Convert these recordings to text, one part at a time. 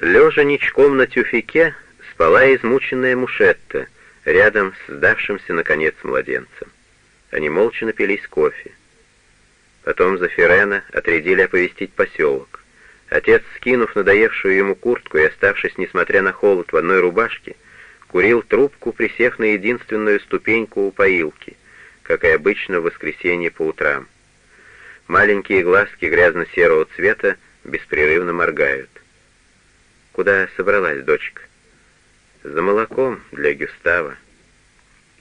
Лежа ничком на тюфике, спала измученная Мушетта, рядом с сдавшимся, наконец, младенцем. Они молча напились кофе. Потом за Ферена отрядили оповестить поселок. Отец, скинув надоевшую ему куртку и оставшись, несмотря на холод, в одной рубашке, курил трубку, присев на единственную ступеньку у поилки, как и обычно в воскресенье по утрам. Маленькие глазки грязно-серого цвета беспрерывно моргают. «Куда собралась дочка?» «За молоком для Гюстава».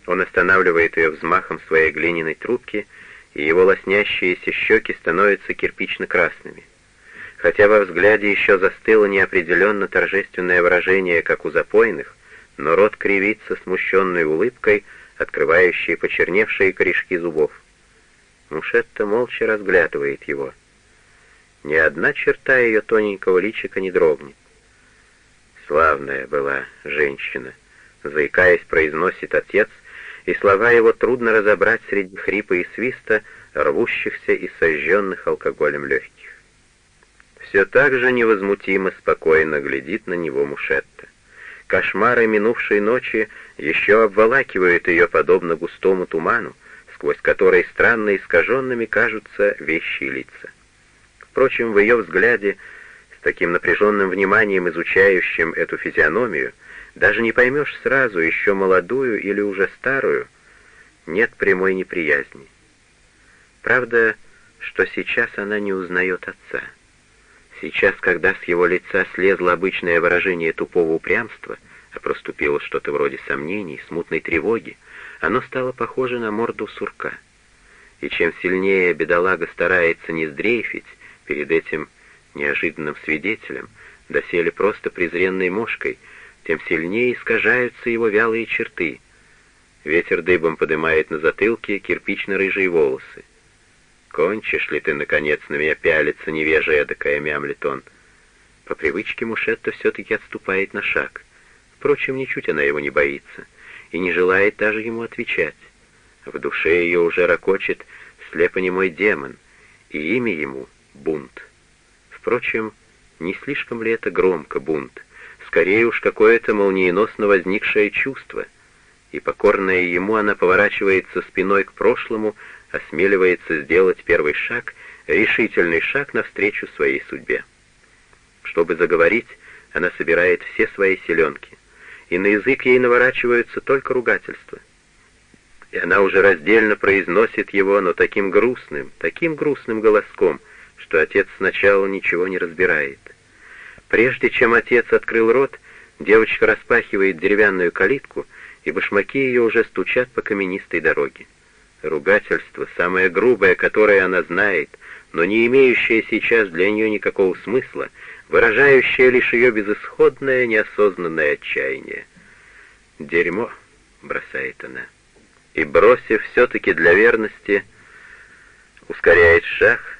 Он останавливает ее взмахом своей глиняной трубки, и его лоснящиеся щеки становятся кирпично-красными. Хотя во взгляде еще застыло неопределенно торжественное выражение, как у запойных, но рот кривится смущенной улыбкой, открывающей почерневшие корешки зубов. Мушетта молча разглядывает его. Ни одна черта ее тоненького личика не дрогнет. Славная была женщина, заикаясь, произносит отец, и слова его трудно разобрать среди хрипа и свиста, рвущихся и сожженных алкоголем легких. Все так же невозмутимо спокойно глядит на него Мушетта. Кошмары минувшей ночи еще обволакивают ее подобно густому туману, сквозь который странно искаженными кажутся вещи и лица. Впрочем, в ее взгляде, таким напряженным вниманием изучающим эту физиономию, даже не поймешь сразу, еще молодую или уже старую, нет прямой неприязни. Правда, что сейчас она не узнает отца. Сейчас, когда с его лица слезло обычное выражение тупого упрямства, а проступило что-то вроде сомнений, смутной тревоги, оно стало похоже на морду сурка. И чем сильнее бедолага старается не сдрейфить перед этим неожиданным свидетелем, доселе просто презренной мошкой, тем сильнее искажаются его вялые черты. Ветер дыбом поднимает на затылке кирпично-рыжие волосы. «Кончишь ли ты, наконец, на меня пялиться, невежа эдакая?» — мямлит он. По привычке Мушетта все-таки отступает на шаг. Впрочем, ничуть она его не боится и не желает даже ему отвечать. В душе ее уже ракочет слепонемой демон, и имя ему — бунт. Впрочем, не слишком ли это громко бунт? Скорее уж какое-то молниеносно возникшее чувство, и покорная ему она поворачивается спиной к прошлому, осмеливается сделать первый шаг, решительный шаг навстречу своей судьбе. Чтобы заговорить, она собирает все свои селенки, и на язык ей наворачиваются только ругательства. И она уже раздельно произносит его, но таким грустным, таким грустным голоском, что отец сначала ничего не разбирает. Прежде чем отец открыл рот, девочка распахивает деревянную калитку, и башмаки ее уже стучат по каменистой дороге. Ругательство, самое грубое, которое она знает, но не имеющее сейчас для нее никакого смысла, выражающее лишь ее безысходное, неосознанное отчаяние. «Дерьмо», — бросает она, и, бросив все-таки для верности, ускоряет шаг,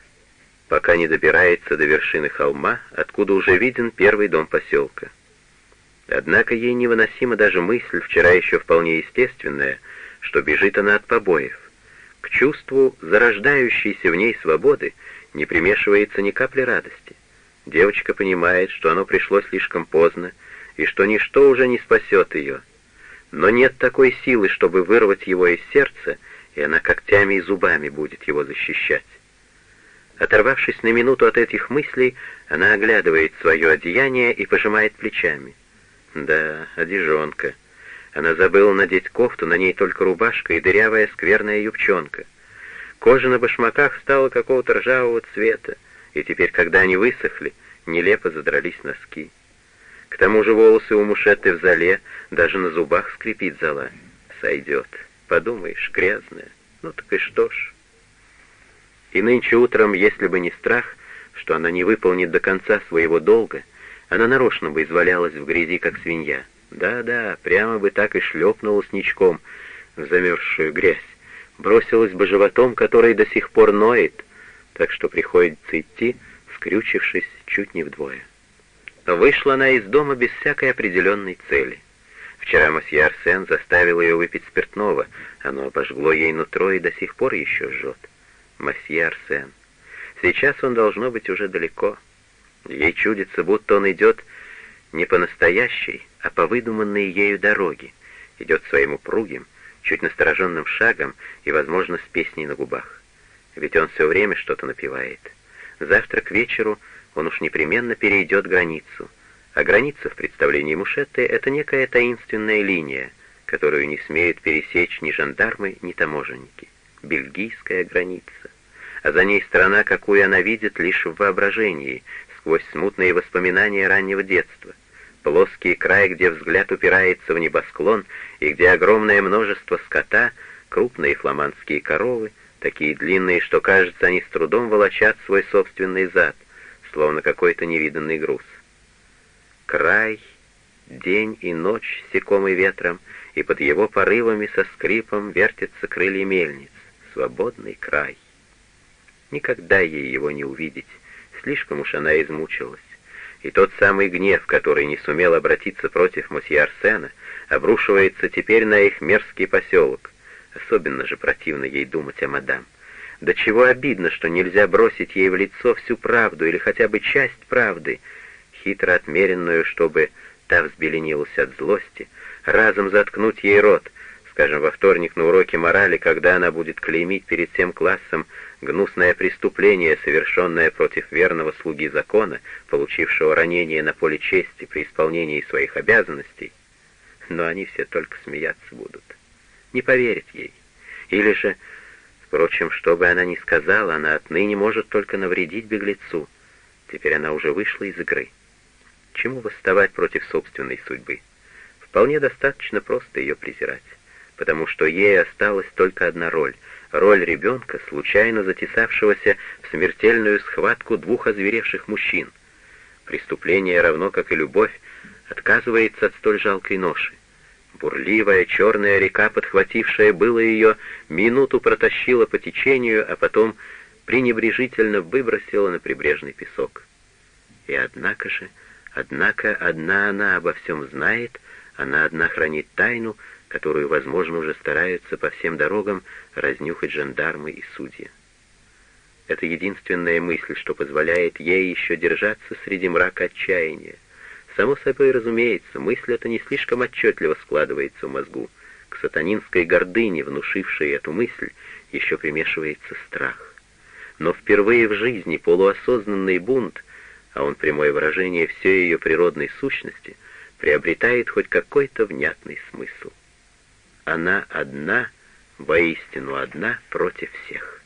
пока не добирается до вершины холма, откуда уже виден первый дом поселка. Однако ей невыносима даже мысль, вчера еще вполне естественная, что бежит она от побоев. К чувству зарождающейся в ней свободы не примешивается ни капли радости. Девочка понимает, что оно пришло слишком поздно, и что ничто уже не спасет ее. Но нет такой силы, чтобы вырвать его из сердца, и она когтями и зубами будет его защищать. Оторвавшись на минуту от этих мыслей, она оглядывает свое одеяние и пожимает плечами. Да, одежонка. Она забыла надеть кофту, на ней только рубашка и дырявая скверная юбчонка. Кожа на башмаках стала какого-то ржавого цвета, и теперь, когда они высохли, нелепо задрались носки. К тому же волосы у мушеты в зале, даже на зубах скрипит зала. Сойдет. Подумаешь, грязная. Ну так и что ж. И нынче утром, если бы не страх, что она не выполнит до конца своего долга, она нарочно бы извалялась в грязи, как свинья. Да-да, прямо бы так и шлепнулась ничком в замерзшую грязь, бросилась бы животом, который до сих пор ноет, так что приходится идти, скрючившись чуть не вдвое. Вышла она из дома без всякой определенной цели. Вчера мосье Арсен заставил ее выпить спиртного, оно обожгло ей нутро и до сих пор еще жжет. Мосье Арсен. Сейчас он должно быть уже далеко. Ей чудится, будто он идет не по настоящей, а по выдуманной ею дороге, идет своим упругим, чуть настороженным шагом и, возможно, с песней на губах. Ведь он все время что-то напевает. Завтра к вечеру он уж непременно перейдет границу, а граница в представлении Мушетты — это некая таинственная линия, которую не смеют пересечь ни жандармы, ни таможенники. Бельгийская граница. А за ней страна, какую она видит лишь в воображении, сквозь смутные воспоминания раннего детства. Плоский край, где взгляд упирается в небосклон, и где огромное множество скота, крупные фламандские коровы, такие длинные, что, кажется, они с трудом волочат свой собственный зад, словно какой-то невиданный груз. Край, день и ночь, секомый ветром, и под его порывами со скрипом вертятся крылья мельниц. Свободный край. Никогда ей его не увидеть, слишком уж она измучилась. И тот самый гнев, который не сумел обратиться против мосье Арсена, обрушивается теперь на их мерзкий поселок. Особенно же противно ей думать о мадам. До чего обидно, что нельзя бросить ей в лицо всю правду или хотя бы часть правды, хитро отмеренную, чтобы та взбеленилась от злости, разом заткнуть ей рот, скажем, во вторник на уроке морали, когда она будет клеймить перед всем классом гнусное преступление, совершенное против верного слуги закона, получившего ранение на поле чести при исполнении своих обязанностей, но они все только смеяться будут, не поверят ей. Или же, впрочем, что бы она ни сказала, она отныне может только навредить беглецу. Теперь она уже вышла из игры. Чему восставать против собственной судьбы? Вполне достаточно просто ее презирать потому что ей осталась только одна роль — роль ребенка, случайно затесавшегося в смертельную схватку двух озверевших мужчин. Преступление, равно как и любовь, отказывается от столь жалкой ноши. Бурливая черная река, подхватившая было ее, минуту протащила по течению, а потом пренебрежительно выбросила на прибрежный песок. И однако же, однако одна она обо всем знает, она одна хранит тайну, которую, возможно, уже стараются по всем дорогам разнюхать жандармы и судьи. Это единственная мысль, что позволяет ей еще держаться среди мрака отчаяния. Само собой разумеется, мысль эта не слишком отчетливо складывается в мозгу. К сатанинской гордыне, внушившей эту мысль, еще примешивается страх. Но впервые в жизни полуосознанный бунт, а он прямое выражение всей ее природной сущности, приобретает хоть какой-то внятный смысл. Она одна, воистину одна против всех.